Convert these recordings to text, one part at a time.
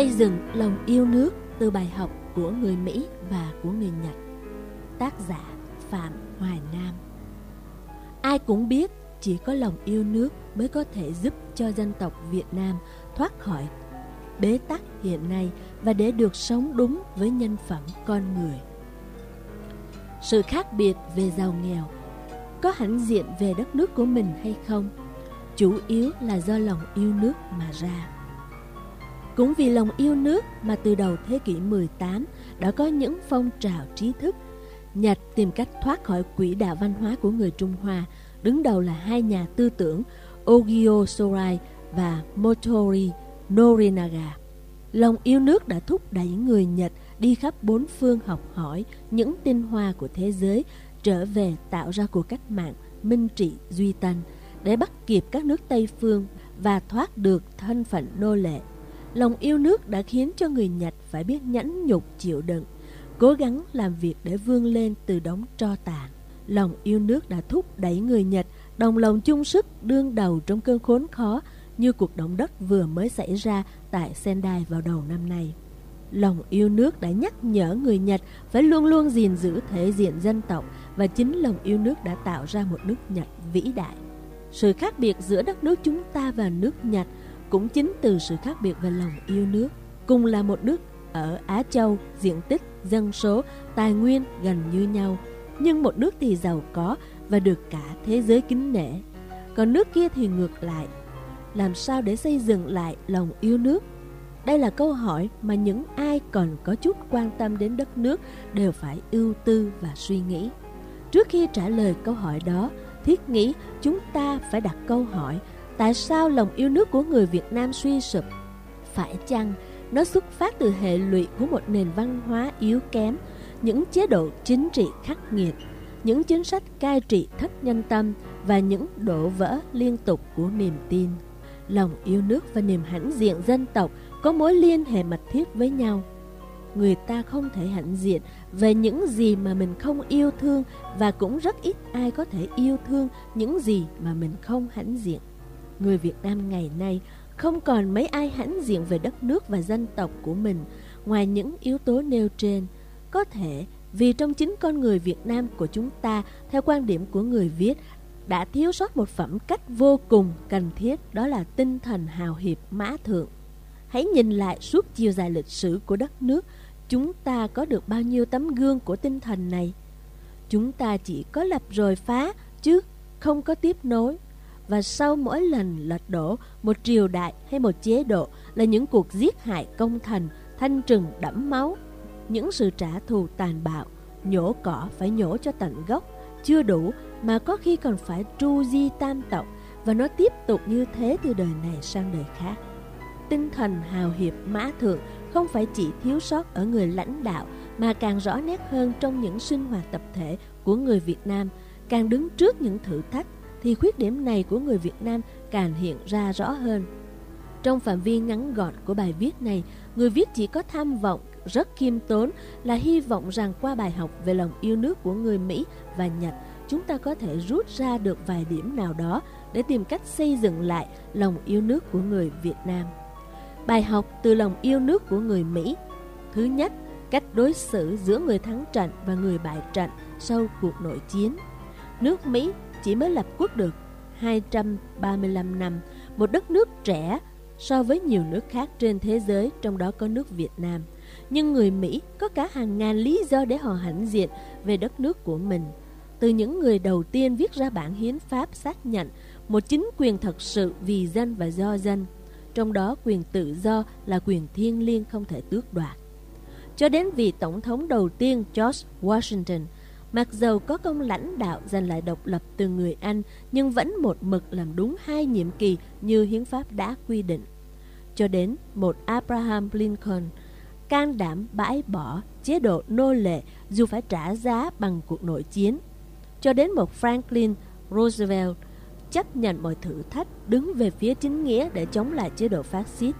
Xây dựng lòng yêu nước từ bài học của người Mỹ và của người Nhật. Tác giả Phạm Hoài Nam Ai cũng biết chỉ có lòng yêu nước mới có thể giúp cho dân tộc Việt Nam thoát khỏi bế tắc hiện nay và để được sống đúng với nhân phẩm con người. Sự khác biệt về giàu nghèo có hãnh diện về đất nước của mình hay không, chủ yếu là do lòng yêu nước mà ra. Cũng vì lòng yêu nước mà từ đầu thế kỷ 18 đã có những phong trào trí thức Nhật tìm cách thoát khỏi quỹ đạo văn hóa của người Trung Hoa, đứng đầu là hai nhà tư tưởng Ogio Sorai và Motori Norinaga. Lòng yêu nước đã thúc đẩy người Nhật đi khắp bốn phương học hỏi những tinh hoa của thế giới trở về tạo ra cuộc cách mạng minh trị duy tân để bắt kịp các nước Tây phương và thoát được thân phận nô lệ. Lòng yêu nước đã khiến cho người Nhật phải biết nhẫn nhục chịu đựng, cố gắng làm việc để vươn lên từ đống tro tàn. Lòng yêu nước đã thúc đẩy người Nhật đồng lòng chung sức đương đầu trong cơn khốn khó như cuộc động đất vừa mới xảy ra tại Sendai vào đầu năm nay. Lòng yêu nước đã nhắc nhở người Nhật phải luôn luôn gìn giữ thể diện dân tộc và chính lòng yêu nước đã tạo ra một nước Nhật vĩ đại. Sự khác biệt giữa đất nước chúng ta và nước Nhật cũng chính từ sự khác biệt về lòng yêu nước. Cùng là một nước ở Á Châu, diện tích, dân số, tài nguyên gần như nhau, nhưng một nước thì giàu có và được cả thế giới kính nể. Còn nước kia thì ngược lại. Làm sao để xây dựng lại lòng yêu nước? Đây là câu hỏi mà những ai còn có chút quan tâm đến đất nước đều phải ưu tư và suy nghĩ. Trước khi trả lời câu hỏi đó, thiết nghĩ chúng ta phải đặt câu hỏi tại sao lòng yêu nước của người Việt Nam suy sụp? Phải chăng nó xuất phát từ hệ lụy của một nền văn hóa yếu kém, những chế độ chính trị khắc nghiệt, những chính sách cai trị thất nhân tâm và những đổ vỡ liên tục của niềm tin. Lòng yêu nước và niềm hãnh diện dân tộc có mối liên hệ mật thiết với nhau. Người ta không thể hãnh diện về những gì mà mình không yêu thương và cũng rất ít ai có thể yêu thương những gì mà mình không hãnh diện. Người Việt Nam ngày nay không còn mấy ai hãnh diện về đất nước và dân tộc của mình ngoài những yếu tố nêu trên. Có thể vì trong chính con người Việt Nam của chúng ta, theo quan điểm của người viết, đã thiếu sót một phẩm cách vô cùng cần thiết đó là tinh thần hào hiệp mã thượng. Hãy nhìn lại suốt chiều dài lịch sử của đất nước, chúng ta có được bao nhiêu tấm gương của tinh thần này? Chúng ta chỉ có lập rồi phá, chứ không có tiếp nối. Và sau mỗi lần lật đổ một triều đại hay một chế độ là những cuộc giết hại công thần, thanh trừng đẫm máu, những sự trả thù tàn bạo, nhổ cỏ phải nhổ cho tận gốc, chưa đủ mà có khi còn phải tru di tam tộc và nó tiếp tục như thế từ đời này sang đời khác. Tinh thần hào hiệp mã thượng không phải chỉ thiếu sót ở người lãnh đạo mà càng rõ nét hơn trong những sinh hoạt tập thể của người Việt Nam, càng đứng trước những thử thách thì khuyết điểm này của người Việt Nam càng hiện ra rõ hơn. Trong phạm vi ngắn gọn của bài viết này, người viết chỉ có tham vọng rất khiêm tốn là hy vọng rằng qua bài học về lòng yêu nước của người Mỹ và Nhật, chúng ta có thể rút ra được vài điểm nào đó để tìm cách xây dựng lại lòng yêu nước của người Việt Nam. Bài học từ lòng yêu nước của người Mỹ Thứ nhất, cách đối xử giữa người thắng trận và người bại trận sau cuộc nội chiến. Nước Mỹ chỉ mới lập quốc được 235 năm, một đất nước trẻ so với nhiều nước khác trên thế giới, trong đó có nước Việt Nam. Nhưng người Mỹ có cả hàng ngàn lý do để họ hãnh diện về đất nước của mình. Từ những người đầu tiên viết ra bản hiến pháp xác nhận một chính quyền thật sự vì dân và do dân, trong đó quyền tự do là quyền thiêng liêng không thể tước đoạt. Cho đến vị tổng thống đầu tiên George Washington, mặc dầu có công lãnh đạo giành lại độc lập từ người Anh nhưng vẫn một mực làm đúng hai nhiệm kỳ như hiến pháp đã quy định. Cho đến một Abraham Lincoln, can đảm bãi bỏ chế độ nô lệ dù phải trả giá bằng cuộc nội chiến. Cho đến một Franklin Roosevelt chấp nhận mọi thử thách đứng về phía chính nghĩa để chống lại chế độ phát xít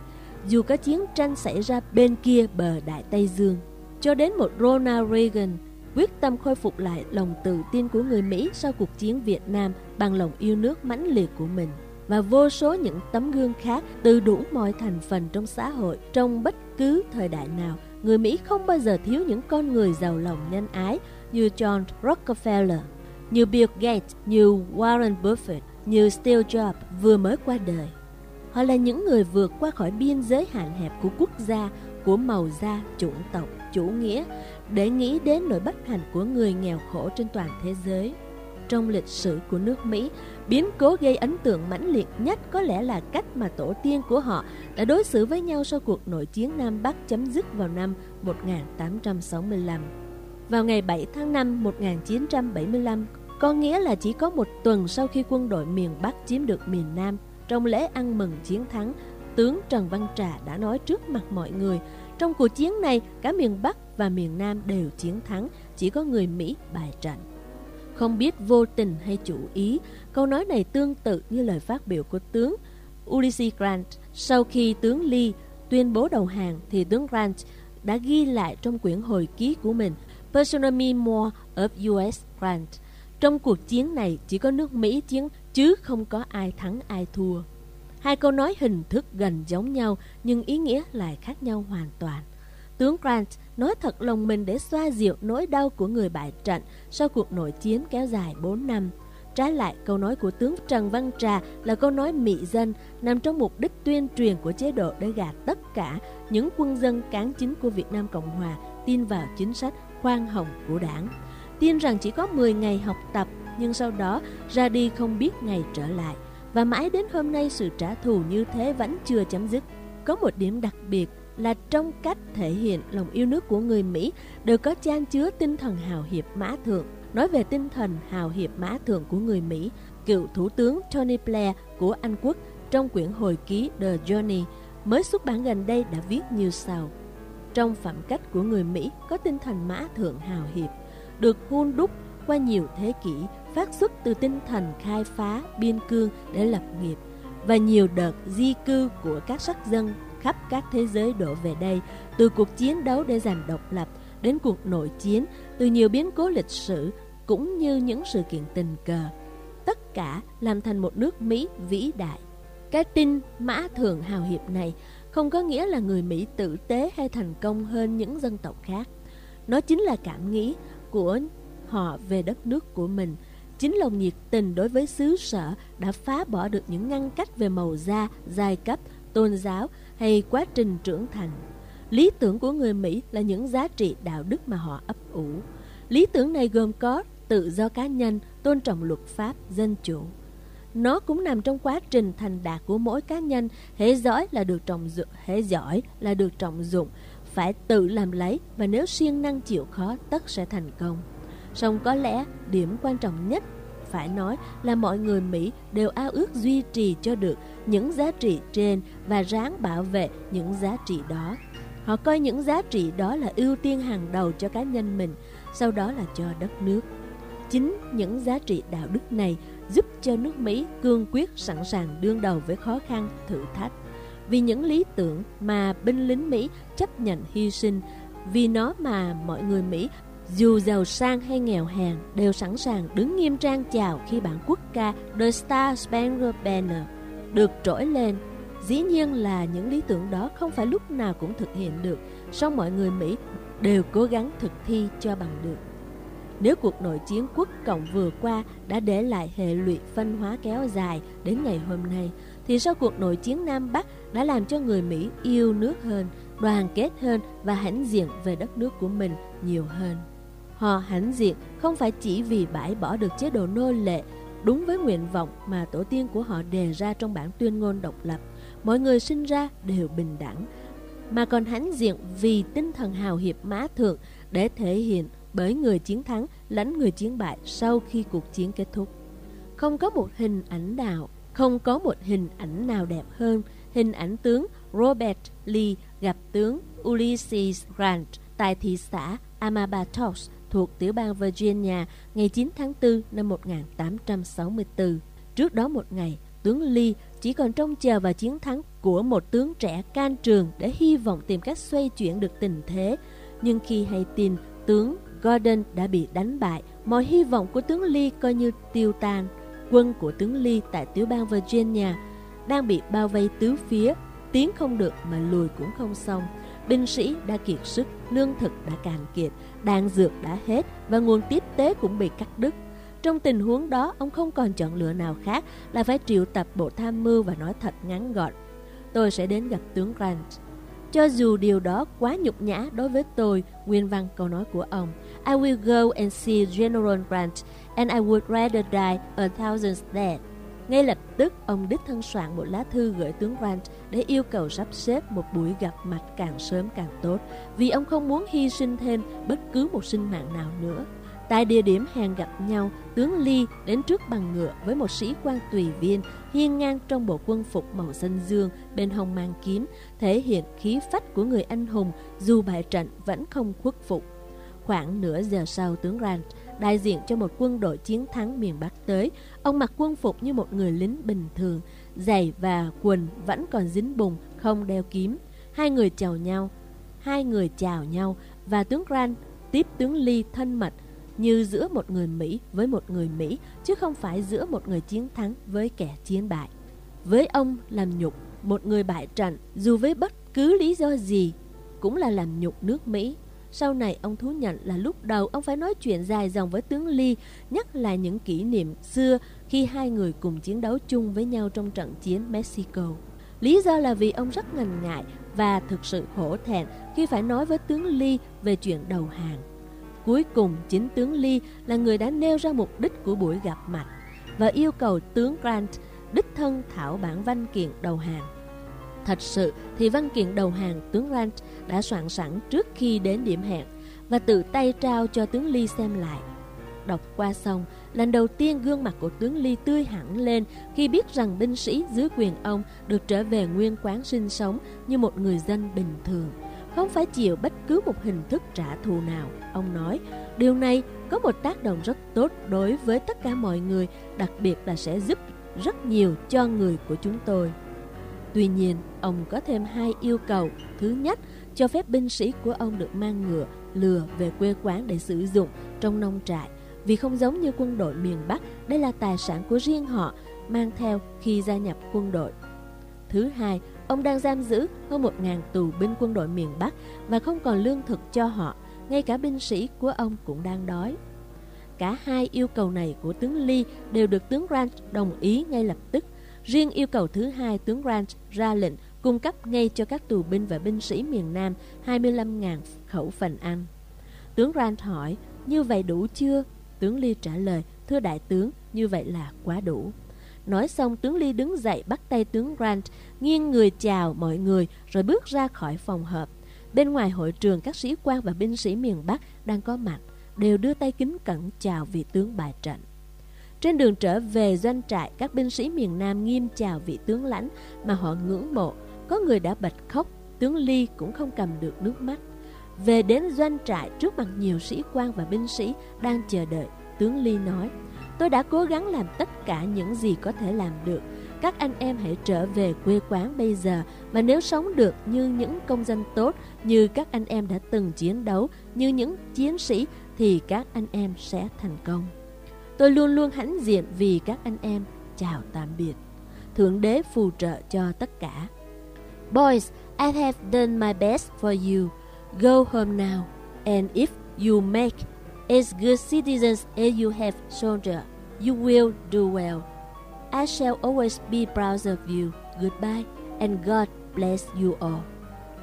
dù có chiến tranh xảy ra bên kia bờ Đại Tây Dương. Cho đến một Ronald Reagan quyết tâm khôi phục lại lòng tự tin của người Mỹ sau cuộc chiến Việt Nam bằng lòng yêu nước mãnh liệt của mình. và vô số những tấm gương khác từ đủ mọi thành phần trong xã hội trong bất cứ thời đại nào. Người Mỹ không bao giờ thiếu những con người giàu lòng nhân ái như John Rockefeller, như Bill Gates, như Warren Buffett, như Steve Jobs vừa mới qua đời. Họ là những người vượt qua khỏi biên giới hạn hẹp của quốc gia, của màu da, chủng tộc, chủ nghĩa để nghĩ đến nỗi bất hạnh của người nghèo khổ trên toàn thế giới. Trong lịch sử của nước Mỹ, biến cố gây ấn tượng mãnh liệt nhất có lẽ là cách mà tổ tiên của họ đã đối xử với nhau sau cuộc nội chiến Nam Bắc chấm dứt vào năm 1865. Vào ngày 7 tháng 5 1975, có nghĩa là chỉ có một tuần sau khi quân đội miền Bắc chiếm được miền Nam, trong lễ ăn mừng chiến thắng, tướng Trần Văn Trà đã nói trước mặt mọi người, trong cuộc chiến này, cả miền Bắc và miền Nam đều chiến thắng, chỉ có người Mỹ bại trận. Không biết vô tình hay chủ ý, câu nói này tương tự như lời phát biểu của tướng Ulysses Grant sau khi tướng Lee tuyên bố đầu hàng thì tướng Grant đã ghi lại trong quyển hồi ký của mình Personal Memoir of U.S. Grant. Trong cuộc chiến này chỉ có nước Mỹ chiến chứ không có ai thắng ai thua. Hai câu nói hình thức gần giống nhau nhưng ý nghĩa lại khác nhau hoàn toàn. Tướng Grant nói thật lòng mình để xoa dịu nỗi đau của người bại trận sau cuộc nội chiến kéo dài 4 năm. Trái lại, câu nói của tướng Trần Văn Trà là câu nói mị dân nằm trong mục đích tuyên truyền của chế độ để gạt tất cả những quân dân cán chính của Việt Nam Cộng Hòa tin vào chính sách khoan hồng của đảng. Tin rằng chỉ có 10 ngày học tập nhưng sau đó ra đi không biết ngày trở lại. Và mãi đến hôm nay sự trả thù như thế vẫn chưa chấm dứt. Có một điểm đặc biệt là trong cách thể hiện lòng yêu nước của người Mỹ đều có chan chứa tinh thần hào hiệp mã thượng. Nói về tinh thần hào hiệp mã thượng của người Mỹ, cựu Thủ tướng Tony Blair của Anh Quốc trong quyển hồi ký The Journey mới xuất bản gần đây đã viết như sau. Trong phẩm cách của người Mỹ có tinh thần mã thượng hào hiệp, được hun đúc qua nhiều thế kỷ, phát xuất từ tinh thần khai phá biên cương để lập nghiệp và nhiều đợt di cư của các sắc dân khắp các thế giới đổ về đây, từ cuộc chiến đấu để giành độc lập đến cuộc nội chiến, từ nhiều biến cố lịch sử cũng như những sự kiện tình cờ. Tất cả làm thành một nước Mỹ vĩ đại. Cái tin mã thường hào hiệp này không có nghĩa là người Mỹ tử tế hay thành công hơn những dân tộc khác. Nó chính là cảm nghĩ của họ về đất nước của mình. Chính lòng nhiệt tình đối với xứ sở đã phá bỏ được những ngăn cách về màu da, giai cấp, tôn giáo hay quá trình trưởng thành. Lý tưởng của người Mỹ là những giá trị đạo đức mà họ ấp ủ. Lý tưởng này gồm có tự do cá nhân, tôn trọng luật pháp, dân chủ. Nó cũng nằm trong quá trình thành đạt của mỗi cá nhân, hệ giỏi là được trọng dụng, hệ giỏi là được trọng dụng, phải tự làm lấy và nếu siêng năng chịu khó tất sẽ thành công. Song có lẽ điểm quan trọng nhất phải nói là mọi người Mỹ đều ao ước duy trì cho được những giá trị trên và ráng bảo vệ những giá trị đó. Họ coi những giá trị đó là ưu tiên hàng đầu cho cá nhân mình, sau đó là cho đất nước. Chính những giá trị đạo đức này giúp cho nước Mỹ cương quyết sẵn sàng đương đầu với khó khăn, thử thách. Vì những lý tưởng mà binh lính Mỹ chấp nhận hy sinh, vì nó mà mọi người Mỹ dù giàu sang hay nghèo hèn đều sẵn sàng đứng nghiêm trang chào khi bản quốc ca The Star Spangled Banner được trỗi lên. Dĩ nhiên là những lý tưởng đó không phải lúc nào cũng thực hiện được, song mọi người Mỹ đều cố gắng thực thi cho bằng được. Nếu cuộc nội chiến quốc cộng vừa qua đã để lại hệ lụy phân hóa kéo dài đến ngày hôm nay, thì sau cuộc nội chiến Nam Bắc đã làm cho người Mỹ yêu nước hơn, đoàn kết hơn và hãnh diện về đất nước của mình nhiều hơn. Họ hãnh diện không phải chỉ vì bãi bỏ được chế độ nô lệ đúng với nguyện vọng mà tổ tiên của họ đề ra trong bản tuyên ngôn độc lập. Mọi người sinh ra đều bình đẳng, mà còn hãnh diện vì tinh thần hào hiệp má thượng để thể hiện bởi người chiến thắng lánh người chiến bại sau khi cuộc chiến kết thúc. Không có một hình ảnh nào, không có một hình ảnh nào đẹp hơn hình ảnh tướng Robert Lee gặp tướng Ulysses Grant tại thị xã Amabatos thuộc tiểu bang Virginia ngày 9 tháng 4 năm 1864. Trước đó một ngày, tướng Lee chỉ còn trông chờ vào chiến thắng của một tướng trẻ can trường để hy vọng tìm cách xoay chuyển được tình thế. Nhưng khi hay tin tướng Gordon đã bị đánh bại, mọi hy vọng của tướng Lee coi như tiêu tan. quân của tướng Lee tại tiểu bang Virginia đang bị bao vây tứ phía, tiến không được mà lùi cũng không xong. Binh sĩ đã kiệt sức, lương thực đã cạn kiệt, đạn dược đã hết và nguồn tiếp tế cũng bị cắt đứt. Trong tình huống đó, ông không còn chọn lựa nào khác là phải triệu tập bộ tham mưu và nói thật ngắn gọn. Tôi sẽ đến gặp tướng Grant. Cho dù điều đó quá nhục nhã đối với tôi, nguyên văn câu nói của ông. I will go and see General Grant, and I would rather die a thousand dead. Ngay lập tức, ông đích thân soạn một lá thư gửi tướng Grant để yêu cầu sắp xếp một buổi gặp mặt càng sớm càng tốt, vì ông không muốn hy sinh thêm bất cứ một sinh mạng nào nữa. Tại địa điểm hẹn gặp nhau, tướng Lee đến trước bằng ngựa với một sĩ quan tùy viên hiên ngang trong bộ quân phục màu xanh dương, bên hông mang kiếm, thể hiện khí phách của người anh hùng dù bại trận vẫn không khuất phục. Khoảng nửa giờ sau tướng Grant, đại diện cho một quân đội chiến thắng miền Bắc tới, ông mặc quân phục như một người lính bình thường, giày và quần vẫn còn dính bùn, không đeo kiếm. Hai người chào nhau, hai người chào nhau và tướng Grant tiếp tướng Lee thân mật như giữa một người Mỹ với một người Mỹ, chứ không phải giữa một người chiến thắng với kẻ chiến bại. Với ông làm nhục một người bại trận, dù với bất cứ lý do gì, cũng là làm nhục nước Mỹ. Sau này ông thú nhận là lúc đầu ông phải nói chuyện dài dòng với tướng Lee, nhắc lại những kỷ niệm xưa khi hai người cùng chiến đấu chung với nhau trong trận chiến Mexico. Lý do là vì ông rất ngần ngại và thực sự hổ thẹn khi phải nói với tướng Lee về chuyện đầu hàng. Cuối cùng, chính tướng Lee là người đã nêu ra mục đích của buổi gặp mặt và yêu cầu tướng Grant đích thân thảo bản văn kiện đầu hàng. Thật sự thì văn kiện đầu hàng tướng Grant đã soạn sẵn trước khi đến điểm hẹn và tự tay trao cho tướng Lee xem lại. Đọc qua xong, lần đầu tiên gương mặt của tướng Lee tươi hẳn lên khi biết rằng binh sĩ dưới quyền ông được trở về nguyên quán sinh sống như một người dân bình thường không phải chịu bất cứ một hình thức trả thù nào. Ông nói, điều này có một tác động rất tốt đối với tất cả mọi người, đặc biệt là sẽ giúp rất nhiều cho người của chúng tôi. Tuy nhiên, ông có thêm hai yêu cầu. Thứ nhất, cho phép binh sĩ của ông được mang ngựa, lừa về quê quán để sử dụng trong nông trại. Vì không giống như quân đội miền Bắc, đây là tài sản của riêng họ, mang theo khi gia nhập quân đội. Thứ hai, Ông đang giam giữ hơn 1.000 tù binh quân đội miền Bắc và không còn lương thực cho họ, ngay cả binh sĩ của ông cũng đang đói. Cả hai yêu cầu này của tướng Lee đều được tướng Grant đồng ý ngay lập tức. Riêng yêu cầu thứ hai, tướng Grant ra lệnh cung cấp ngay cho các tù binh và binh sĩ miền Nam 25.000 khẩu phần ăn. Tướng Grant hỏi, như vậy đủ chưa? Tướng Lee trả lời, thưa đại tướng, như vậy là quá đủ. Nói xong tướng Lee đứng dậy bắt tay tướng Grant, nghiêng người chào mọi người rồi bước ra khỏi phòng họp. Bên ngoài hội trường các sĩ quan và binh sĩ miền Bắc đang có mặt, đều đưa tay kính cẩn chào vị tướng bài trận. Trên đường trở về doanh trại, các binh sĩ miền Nam nghiêm chào vị tướng lãnh mà họ ngưỡng mộ. Có người đã bật khóc, tướng ly cũng không cầm được nước mắt. Về đến doanh trại trước mặt nhiều sĩ quan và binh sĩ đang chờ đợi, tướng ly nói, Tôi đã cố gắng làm tất cả những gì có thể làm được. Các anh em hãy trở về quê quán bây giờ và nếu sống được như những công dân tốt, như các anh em đã từng chiến đấu, như những chiến sĩ thì các anh em sẽ thành công. Tôi luôn luôn hãnh diện vì các anh em. Chào tạm biệt. Thượng đế phù trợ cho tất cả. Boys, I have done my best for you. Go home now. And if you make as good citizens as you have soldier, You will do well. I shall always be proud of you. Goodbye and God bless you all.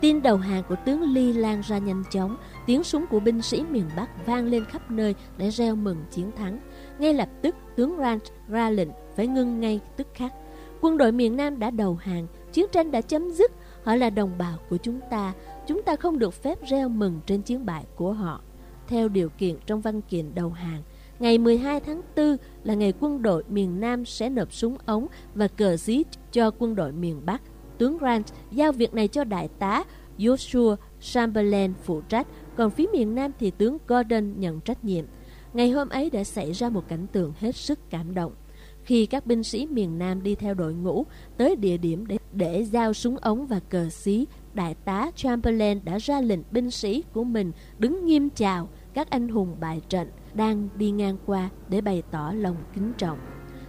Tin đầu hàng của tướng Ly lan ra nhanh chóng, tiếng súng của binh sĩ miền Bắc vang lên khắp nơi để reo mừng chiến thắng. Ngay lập tức, tướng Grant ra lệnh phải ngưng ngay tức khắc. Quân đội miền Nam đã đầu hàng, chiến tranh đã chấm dứt, họ là đồng bào của chúng ta, chúng ta không được phép reo mừng trên chiến bại của họ. Theo điều kiện trong văn kiện đầu hàng, Ngày 12 tháng 4 là ngày quân đội miền Nam sẽ nộp súng ống và cờ xí cho quân đội miền Bắc. Tướng Grant giao việc này cho đại tá Joshua Chamberlain phụ trách, còn phía miền Nam thì tướng Gordon nhận trách nhiệm. Ngày hôm ấy đã xảy ra một cảnh tượng hết sức cảm động. Khi các binh sĩ miền Nam đi theo đội ngũ tới địa điểm để, để giao súng ống và cờ xí, đại tá Chamberlain đã ra lệnh binh sĩ của mình đứng nghiêm chào các anh hùng bại trận đang đi ngang qua để bày tỏ lòng kính trọng.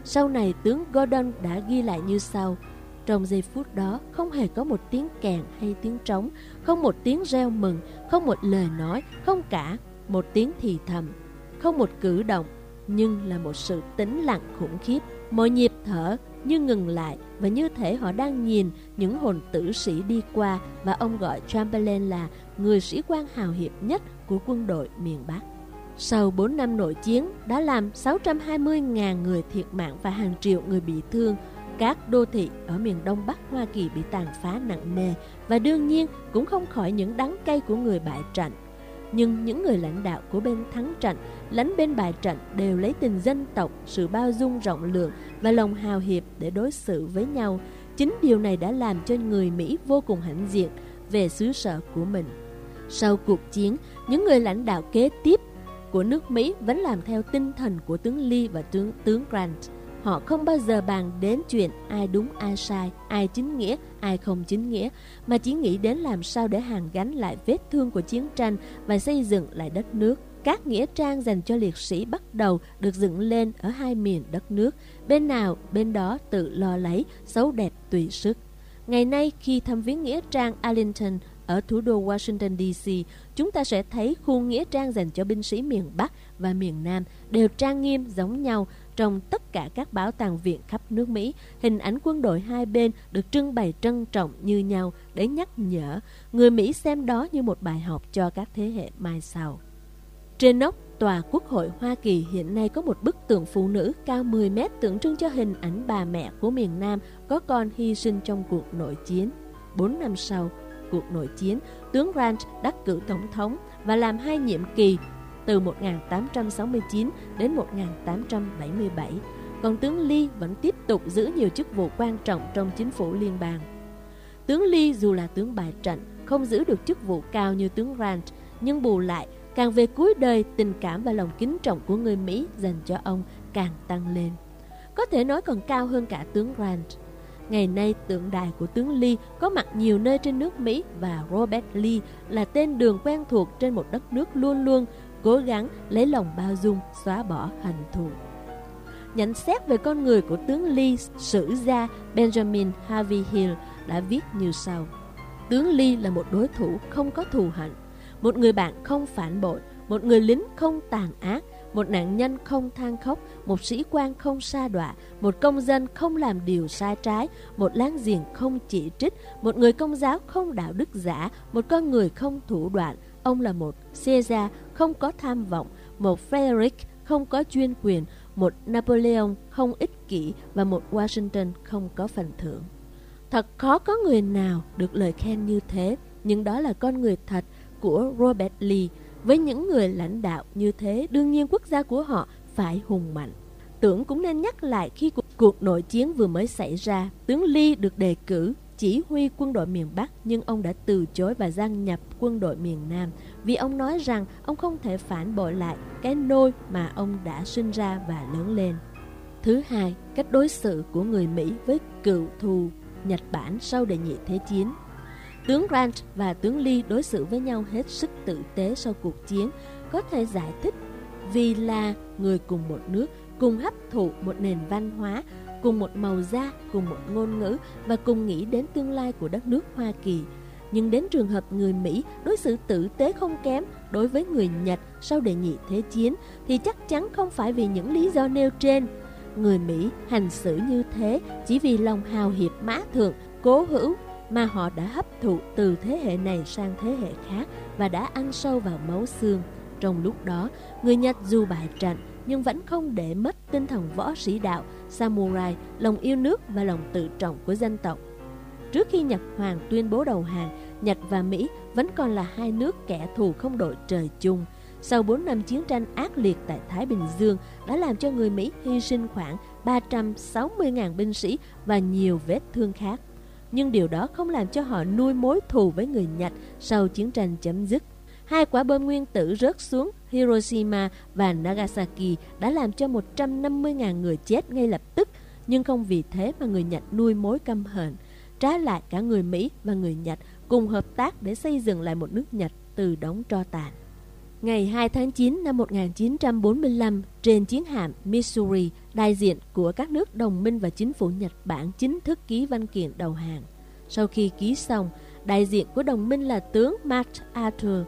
Sau này tướng Gordon đã ghi lại như sau. Trong giây phút đó không hề có một tiếng kèn hay tiếng trống, không một tiếng reo mừng, không một lời nói, không cả một tiếng thì thầm, không một cử động, nhưng là một sự tĩnh lặng khủng khiếp. Mọi nhịp thở như ngừng lại và như thể họ đang nhìn những hồn tử sĩ đi qua và ông gọi Chamberlain là người sĩ quan hào hiệp nhất của quân đội miền Bắc. Sau 4 năm nội chiến đã làm 620.000 người thiệt mạng và hàng triệu người bị thương, các đô thị ở miền Đông Bắc Hoa Kỳ bị tàn phá nặng nề và đương nhiên cũng không khỏi những đắng cay của người bại trận. Nhưng những người lãnh đạo của bên thắng trận, lãnh bên bại trận đều lấy tình dân tộc, sự bao dung rộng lượng và lòng hào hiệp để đối xử với nhau. Chính điều này đã làm cho người Mỹ vô cùng hãnh diện về xứ sở của mình. Sau cuộc chiến, những người lãnh đạo kế tiếp của nước Mỹ vẫn làm theo tinh thần của tướng Lee và tướng tướng Grant. Họ không bao giờ bàn đến chuyện ai đúng ai sai, ai chính nghĩa, ai không chính nghĩa, mà chỉ nghĩ đến làm sao để hàn gánh lại vết thương của chiến tranh và xây dựng lại đất nước. Các nghĩa trang dành cho liệt sĩ bắt đầu được dựng lên ở hai miền đất nước, bên nào bên đó tự lo lấy, xấu đẹp tùy sức. Ngày nay khi thăm viếng nghĩa trang Arlington ở thủ đô Washington DC, chúng ta sẽ thấy khu nghĩa trang dành cho binh sĩ miền Bắc và miền Nam đều trang nghiêm giống nhau, trong tất cả các bảo tàng viện khắp nước Mỹ, hình ảnh quân đội hai bên được trưng bày trân trọng như nhau để nhắc nhở người Mỹ xem đó như một bài học cho các thế hệ mai sau. Trên nóc Tòa Quốc hội Hoa Kỳ hiện nay có một bức tượng phụ nữ cao 10 mét tượng trưng cho hình ảnh bà mẹ của miền Nam có con hy sinh trong cuộc nội chiến. 4 năm sau cuộc nội chiến, tướng Grant đắc cử tổng thống và làm hai nhiệm kỳ từ 1869 đến 1877, còn tướng Lee vẫn tiếp tục giữ nhiều chức vụ quan trọng trong chính phủ liên bang. Tướng Lee dù là tướng bại trận, không giữ được chức vụ cao như tướng Grant, nhưng bù lại, càng về cuối đời, tình cảm và lòng kính trọng của người Mỹ dành cho ông càng tăng lên. Có thể nói còn cao hơn cả tướng Grant. Ngày nay, tượng đài của tướng Lee có mặt nhiều nơi trên nước Mỹ và Robert Lee là tên đường quen thuộc trên một đất nước luôn luôn cố gắng lấy lòng bao dung xóa bỏ hành thù. Nhận xét về con người của tướng Lee, sử gia Benjamin Harvey Hill đã viết như sau. Tướng Lee là một đối thủ không có thù hận, một người bạn không phản bội, một người lính không tàn ác, một nạn nhân không than khóc, một sĩ quan không sa đọa, một công dân không làm điều sai trái, một láng giềng không chỉ trích, một người công giáo không đạo đức giả, một con người không thủ đoạn. Ông là một Caesar không có tham vọng, một Frederick không có chuyên quyền, một Napoleon không ích kỷ và một Washington không có phần thưởng. Thật khó có người nào được lời khen như thế, nhưng đó là con người thật của Robert Lee. Với những người lãnh đạo như thế, đương nhiên quốc gia của họ phải hùng mạnh. Tưởng cũng nên nhắc lại khi cuộc, cuộc nội chiến vừa mới xảy ra, tướng Lee được đề cử chỉ huy quân đội miền Bắc nhưng ông đã từ chối và gia nhập quân đội miền Nam vì ông nói rằng ông không thể phản bội lại cái nôi mà ông đã sinh ra và lớn lên. Thứ hai, cách đối xử của người Mỹ với cựu thù Nhật Bản sau đệ nhị thế chiến. Tướng Grant và tướng Lee đối xử với nhau hết sức tử tế sau cuộc chiến, có thể giải thích vì là người cùng một nước, cùng hấp thụ một nền văn hóa, cùng một màu da, cùng một ngôn ngữ và cùng nghĩ đến tương lai của đất nước Hoa Kỳ. Nhưng đến trường hợp người Mỹ đối xử tử tế không kém đối với người Nhật sau đệ nhị thế chiến thì chắc chắn không phải vì những lý do nêu trên. Người Mỹ hành xử như thế chỉ vì lòng hào hiệp mã thượng, cố hữu mà họ đã hấp thụ từ thế hệ này sang thế hệ khác và đã ăn sâu vào máu xương. Trong lúc đó, người Nhật dù bại trận nhưng vẫn không để mất tinh thần võ sĩ đạo, samurai, lòng yêu nước và lòng tự trọng của dân tộc. Trước khi Nhật Hoàng tuyên bố đầu hàng, Nhật và Mỹ vẫn còn là hai nước kẻ thù không đội trời chung. Sau 4 năm chiến tranh ác liệt tại Thái Bình Dương đã làm cho người Mỹ hy sinh khoảng 360.000 binh sĩ và nhiều vết thương khác. Nhưng điều đó không làm cho họ nuôi mối thù với người Nhật sau chiến tranh chấm dứt. Hai quả bom nguyên tử rớt xuống Hiroshima và Nagasaki đã làm cho 150.000 người chết ngay lập tức, nhưng không vì thế mà người Nhật nuôi mối căm hận. Trái lại cả người Mỹ và người Nhật cùng hợp tác để xây dựng lại một nước Nhật từ đống tro tàn. Ngày 2 tháng 9 năm 1945, trên chiến hạm Missouri đại diện của các nước đồng minh và chính phủ Nhật Bản chính thức ký văn kiện đầu hàng. Sau khi ký xong, đại diện của đồng minh là tướng MacArthur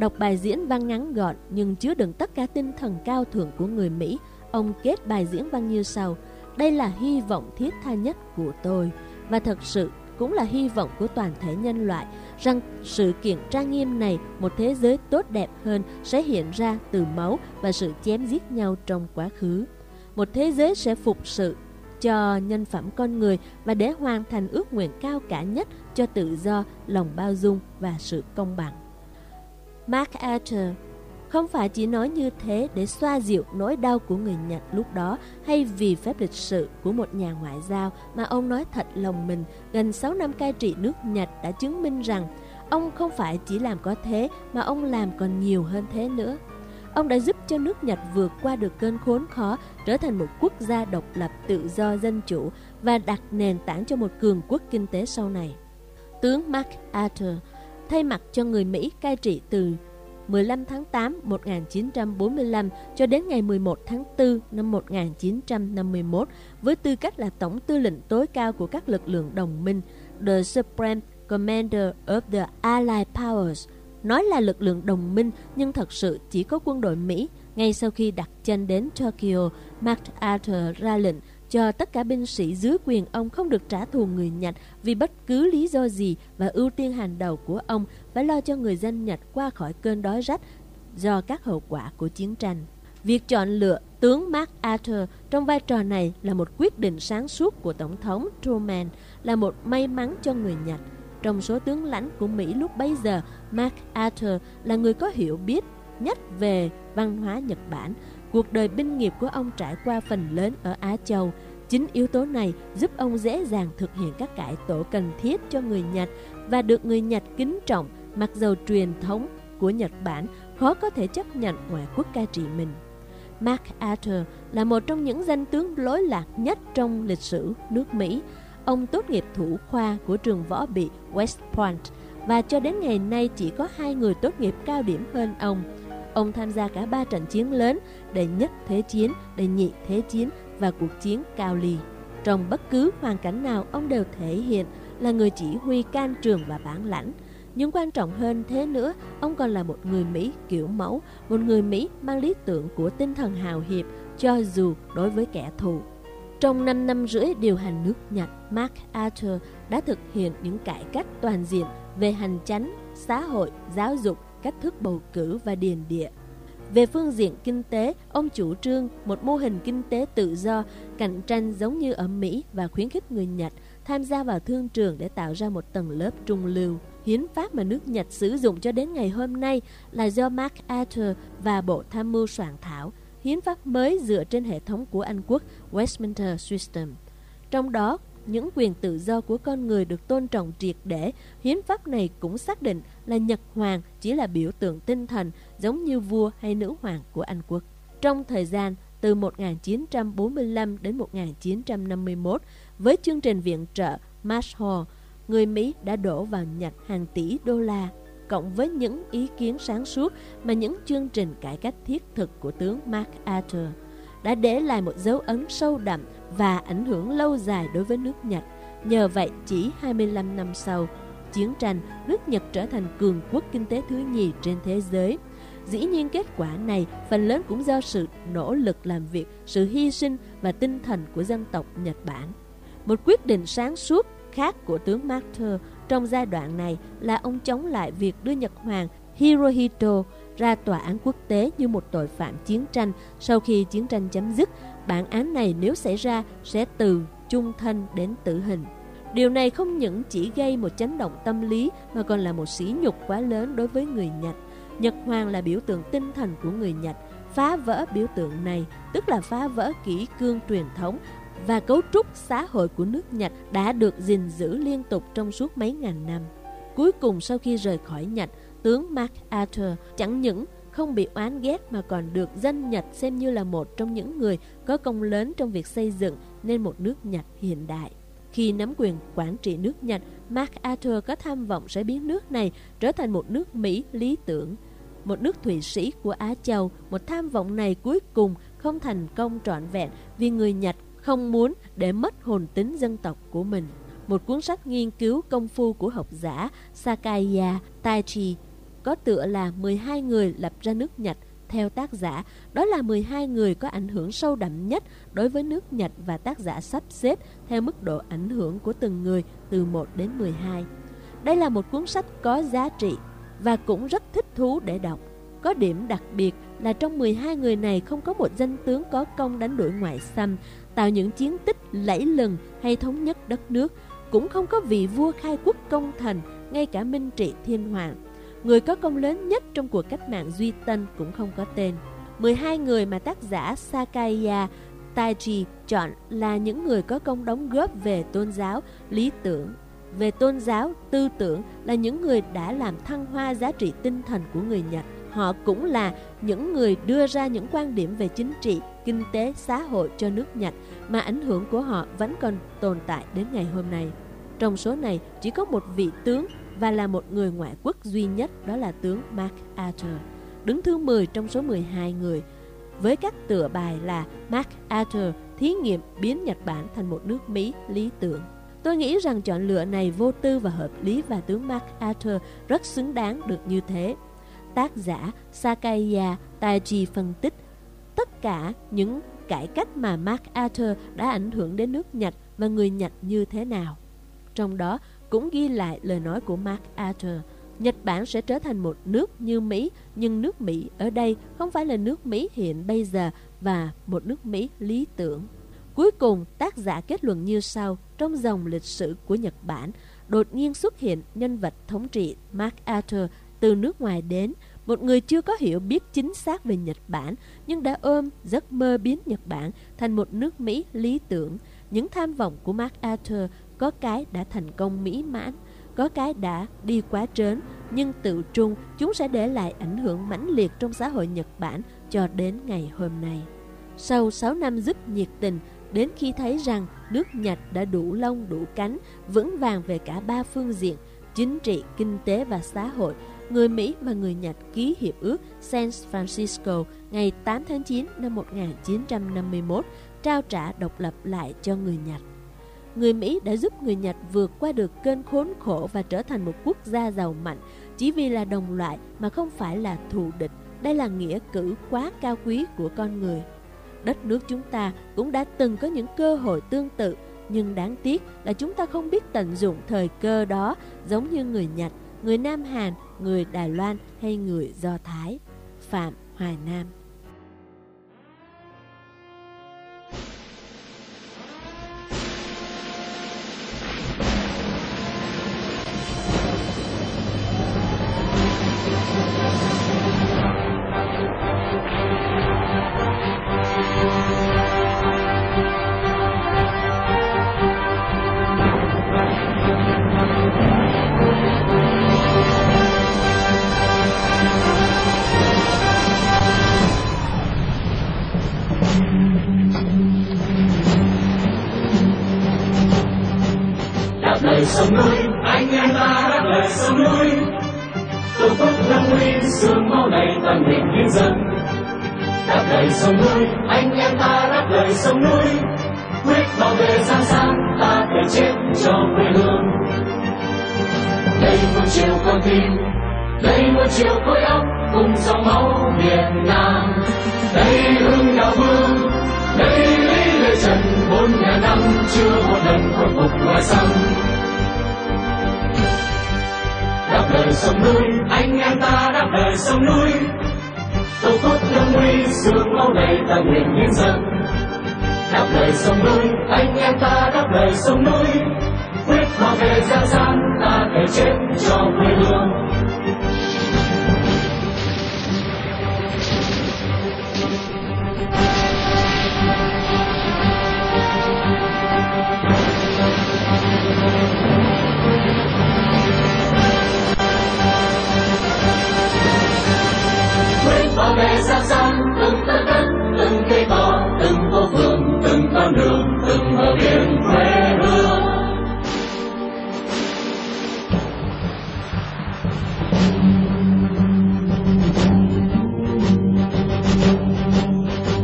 đọc bài diễn văn ngắn gọn nhưng chứa đựng tất cả tinh thần cao thượng của người Mỹ. Ông kết bài diễn văn như sau: Đây là hy vọng thiết tha nhất của tôi và thật sự cũng là hy vọng của toàn thể nhân loại rằng sự kiện trang nghiêm này, một thế giới tốt đẹp hơn sẽ hiện ra từ máu và sự chém giết nhau trong quá khứ. Một thế giới sẽ phục sự cho nhân phẩm con người và để hoàn thành ước nguyện cao cả nhất cho tự do, lòng bao dung và sự công bằng. Mark Arthur không phải chỉ nói như thế để xoa dịu nỗi đau của người Nhật lúc đó hay vì phép lịch sự của một nhà ngoại giao mà ông nói thật lòng mình gần 6 năm cai trị nước Nhật đã chứng minh rằng ông không phải chỉ làm có thế mà ông làm còn nhiều hơn thế nữa. Ông đã giúp cho nước Nhật vượt qua được cơn khốn khó, trở thành một quốc gia độc lập, tự do, dân chủ và đặt nền tảng cho một cường quốc kinh tế sau này. Tướng Mark Arthur thay mặt cho người Mỹ cai trị từ 15 tháng 8 1945 cho đến ngày 11 tháng 4 năm 1951 với tư cách là tổng tư lệnh tối cao của các lực lượng đồng minh, The Supreme Commander of the Allied Powers. Nói là lực lượng đồng minh nhưng thật sự chỉ có quân đội Mỹ. Ngay sau khi đặt chân đến Tokyo, MacArthur ra lệnh cho tất cả binh sĩ dưới quyền ông không được trả thù người Nhật vì bất cứ lý do gì và ưu tiên hàng đầu của ông phải lo cho người dân Nhật qua khỏi cơn đói rách do các hậu quả của chiến tranh. Việc chọn lựa tướng MacArthur trong vai trò này là một quyết định sáng suốt của Tổng thống Truman, là một may mắn cho người Nhật. Trong số tướng lãnh của Mỹ lúc bấy giờ, MacArthur là người có hiểu biết nhất về văn hóa Nhật Bản Cuộc đời binh nghiệp của ông trải qua phần lớn ở Á Châu. Chính yếu tố này giúp ông dễ dàng thực hiện các cải tổ cần thiết cho người Nhật và được người Nhật kính trọng, mặc dầu truyền thống của Nhật Bản khó có thể chấp nhận ngoại quốc cai trị mình. Mark Arthur là một trong những danh tướng lối lạc nhất trong lịch sử nước Mỹ. Ông tốt nghiệp thủ khoa của trường võ bị West Point và cho đến ngày nay chỉ có hai người tốt nghiệp cao điểm hơn ông. Ông tham gia cả ba trận chiến lớn, đệ nhất thế chiến, đệ nhị thế chiến và cuộc chiến Cao Ly. Trong bất cứ hoàn cảnh nào, ông đều thể hiện là người chỉ huy can trường và bản lãnh. Nhưng quan trọng hơn thế nữa, ông còn là một người Mỹ kiểu mẫu, một người Mỹ mang lý tưởng của tinh thần hào hiệp, cho dù đối với kẻ thù. Trong 5 năm rưỡi điều hành nước Nhật, Mark Arthur đã thực hiện những cải cách toàn diện về hành chánh, xã hội, giáo dục, cách thức bầu cử và điền địa. Về phương diện kinh tế, ông chủ trương một mô hình kinh tế tự do, cạnh tranh giống như ở Mỹ và khuyến khích người Nhật tham gia vào thương trường để tạo ra một tầng lớp trung lưu. Hiến pháp mà nước Nhật sử dụng cho đến ngày hôm nay là do Mark Arthur và Bộ Tham mưu soạn thảo. Hiến pháp mới dựa trên hệ thống của Anh quốc Westminster System. Trong đó những quyền tự do của con người được tôn trọng triệt để, hiến pháp này cũng xác định là Nhật Hoàng chỉ là biểu tượng tinh thần giống như vua hay nữ hoàng của Anh quốc. Trong thời gian từ 1945 đến 1951, với chương trình viện trợ Marshall, người Mỹ đã đổ vào Nhật hàng tỷ đô la, cộng với những ý kiến sáng suốt mà những chương trình cải cách thiết thực của tướng MacArthur đã để lại một dấu ấn sâu đậm và ảnh hưởng lâu dài đối với nước Nhật. Nhờ vậy, chỉ 25 năm sau, chiến tranh, nước Nhật trở thành cường quốc kinh tế thứ nhì trên thế giới. Dĩ nhiên kết quả này phần lớn cũng do sự nỗ lực làm việc, sự hy sinh và tinh thần của dân tộc Nhật Bản. Một quyết định sáng suốt khác của tướng MacArthur trong giai đoạn này là ông chống lại việc đưa Nhật Hoàng Hirohito ra tòa án quốc tế như một tội phạm chiến tranh sau khi chiến tranh chấm dứt. Bản án này nếu xảy ra sẽ từ chung thân đến tử hình. Điều này không những chỉ gây một chấn động tâm lý mà còn là một sỉ nhục quá lớn đối với người Nhật. Nhật Hoàng là biểu tượng tinh thần của người Nhật. Phá vỡ biểu tượng này, tức là phá vỡ kỷ cương truyền thống và cấu trúc xã hội của nước Nhật đã được gìn giữ liên tục trong suốt mấy ngàn năm. Cuối cùng sau khi rời khỏi Nhật, tướng MacArthur chẳng những không bị oán ghét mà còn được dân Nhật xem như là một trong những người có công lớn trong việc xây dựng nên một nước Nhật hiện đại. Khi nắm quyền quản trị nước Nhật, MacArthur có tham vọng sẽ biến nước này trở thành một nước Mỹ lý tưởng, một nước Thụy Sĩ của Á Châu. Một tham vọng này cuối cùng không thành công trọn vẹn vì người Nhật không muốn để mất hồn tính dân tộc của mình. Một cuốn sách nghiên cứu công phu của học giả Sakaya Taichi có tựa là 12 người lập ra nước Nhật theo tác giả, đó là 12 người có ảnh hưởng sâu đậm nhất đối với nước Nhật và tác giả sắp xếp theo mức độ ảnh hưởng của từng người từ 1 đến 12. Đây là một cuốn sách có giá trị và cũng rất thích thú để đọc. Có điểm đặc biệt là trong 12 người này không có một danh tướng có công đánh đuổi ngoại xâm, tạo những chiến tích lẫy lừng hay thống nhất đất nước, cũng không có vị vua khai quốc công thành, ngay cả minh trị thiên hoàng. Người có công lớn nhất trong cuộc cách mạng Duy Tân cũng không có tên. 12 người mà tác giả Sakaya Taiji chọn là những người có công đóng góp về tôn giáo, lý tưởng. Về tôn giáo, tư tưởng là những người đã làm thăng hoa giá trị tinh thần của người Nhật. Họ cũng là những người đưa ra những quan điểm về chính trị, kinh tế, xã hội cho nước Nhật mà ảnh hưởng của họ vẫn còn tồn tại đến ngày hôm nay. Trong số này chỉ có một vị tướng và là một người ngoại quốc duy nhất đó là tướng MacArthur, đứng thứ 10 trong số 12 người, với các tựa bài là MacArthur thí nghiệm biến Nhật Bản thành một nước Mỹ lý tưởng. Tôi nghĩ rằng chọn lựa này vô tư và hợp lý và tướng MacArthur rất xứng đáng được như thế. Tác giả Sakaya Taiji phân tích tất cả những cải cách mà MacArthur đã ảnh hưởng đến nước Nhật và người Nhật như thế nào. Trong đó cũng ghi lại lời nói của Mark Arthur Nhật Bản sẽ trở thành một nước như Mỹ, nhưng nước Mỹ ở đây không phải là nước Mỹ hiện bây giờ và một nước Mỹ lý tưởng. Cuối cùng, tác giả kết luận như sau, trong dòng lịch sử của Nhật Bản, đột nhiên xuất hiện nhân vật thống trị Mark Arthur từ nước ngoài đến, một người chưa có hiểu biết chính xác về Nhật Bản, nhưng đã ôm giấc mơ biến Nhật Bản thành một nước Mỹ lý tưởng. Những tham vọng của Mark Arthur có cái đã thành công mỹ mãn, có cái đã đi quá trớn, nhưng tự trung chúng sẽ để lại ảnh hưởng mãnh liệt trong xã hội Nhật Bản cho đến ngày hôm nay. Sau 6 năm giúp nhiệt tình, đến khi thấy rằng nước Nhật đã đủ lông đủ cánh, vững vàng về cả ba phương diện, chính trị, kinh tế và xã hội, người Mỹ và người Nhật ký hiệp ước San Francisco ngày 8 tháng 9 năm 1951 trao trả độc lập lại cho người Nhật người Mỹ đã giúp người Nhật vượt qua được cơn khốn khổ và trở thành một quốc gia giàu mạnh chỉ vì là đồng loại mà không phải là thù địch. Đây là nghĩa cử quá cao quý của con người. Đất nước chúng ta cũng đã từng có những cơ hội tương tự, nhưng đáng tiếc là chúng ta không biết tận dụng thời cơ đó giống như người Nhật, người Nam Hàn, người Đài Loan hay người Do Thái. Phạm Hoài Nam ta sông núi, quyết bảo vệ giang sáng ta phải chết cho quê hương. Đây một chiều con tim, đây một chiều khối óc cùng dòng máu miền nam. Đây hương đạo vương, đây lý lệ trần bốn ngàn năm chưa một lần khôi phục ngoài xăm đáp lời sông núi, anh em ta đáp lời sông núi. Tổ quốc lâm nguy, sương máu đầy ta nguyện nhân dân đời sông núi anh em ta đáp lời sông núi quyết bảo vệ giang gian, ta thể chết cho quê hương. Quyết bảo vệ gian gian từng tất tất con đường từng bờ biển quê hương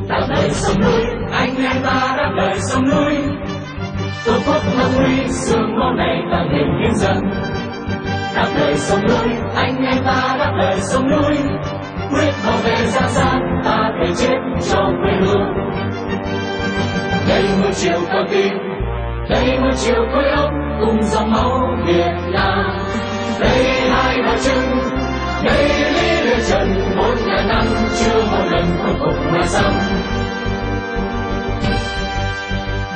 đáp lời sông núi, anh em ta đáp lời sông núi. Tổ quốc là huy sương máu này ta hiền hiến dâng đáp lời sông núi, anh em ta đáp lời sông núi. Quyết bảo vệ ra gian ta thể chết cho quê hương một chiều con tim đây một chiều khối ông cùng dòng máu việt nam. Đây hai bà trưng đây lý lửa trần, bốn ngàn năm chưa một lần khôi phục ngoài sông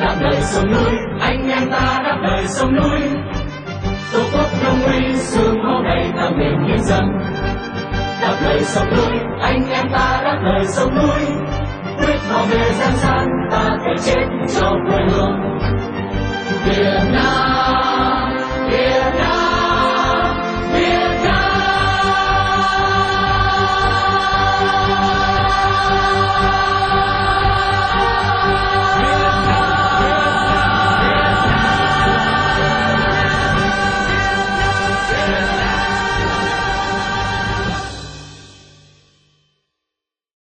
đáp lời sông núi, anh em ta đáp lời sông núi. Tổ quốc đông uy sương máu đầy ta miền nhân dân. đáp lời sông núi, anh em ta đáp lời sông núi mọi người dân gian ta phải chết cho quê hương. Việt Nam Việt Nam.